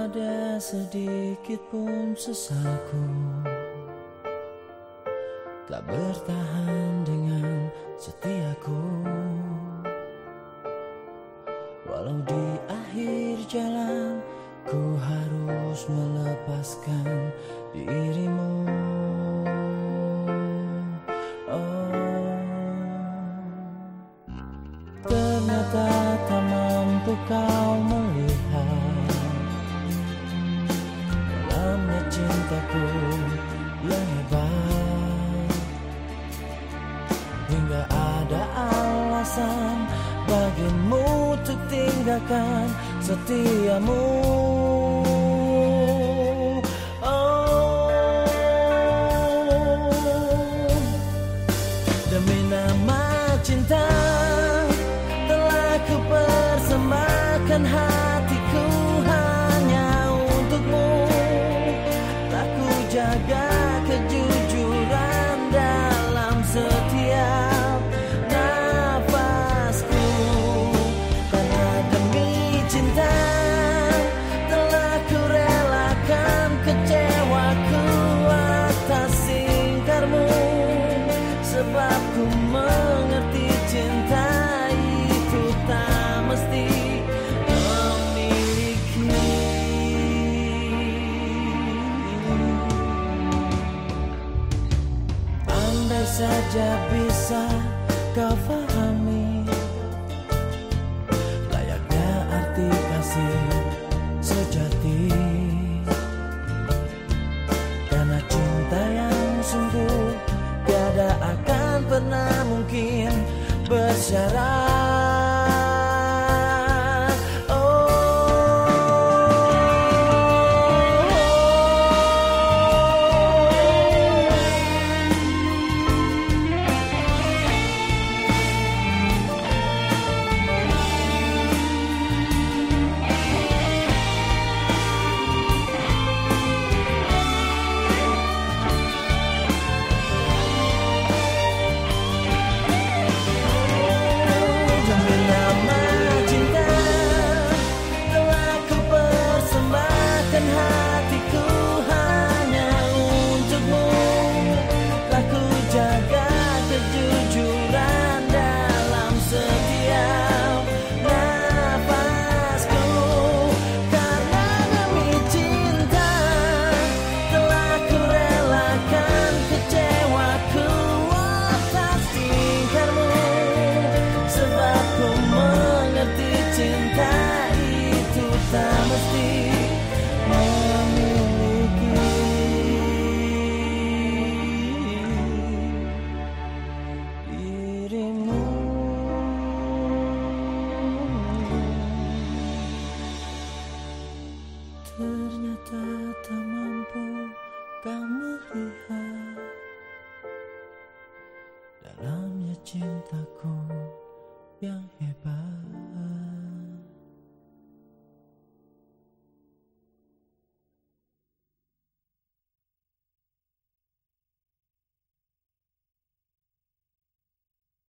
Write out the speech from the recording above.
ada sedikit pun sesalku. Tak bertahan dengan setiaku. Walau di akhir jalan Ku harus melepaskan dirimu. Oh Ternyata tak mampu kau bagimu untuk tinggalkan setiamu. Oh. Demi nama cinta Telah ku persembahkan hatiku hanya untukmu. Tak ku jaga kejujuran saja bisa kau fahami. Layaknya arti kasih sejati. Karena cinta yang sungguh Tiada akan pernah mungkin bersyarat Ternyata tak mampu kau melihat Dalamnya cintaku yang hebat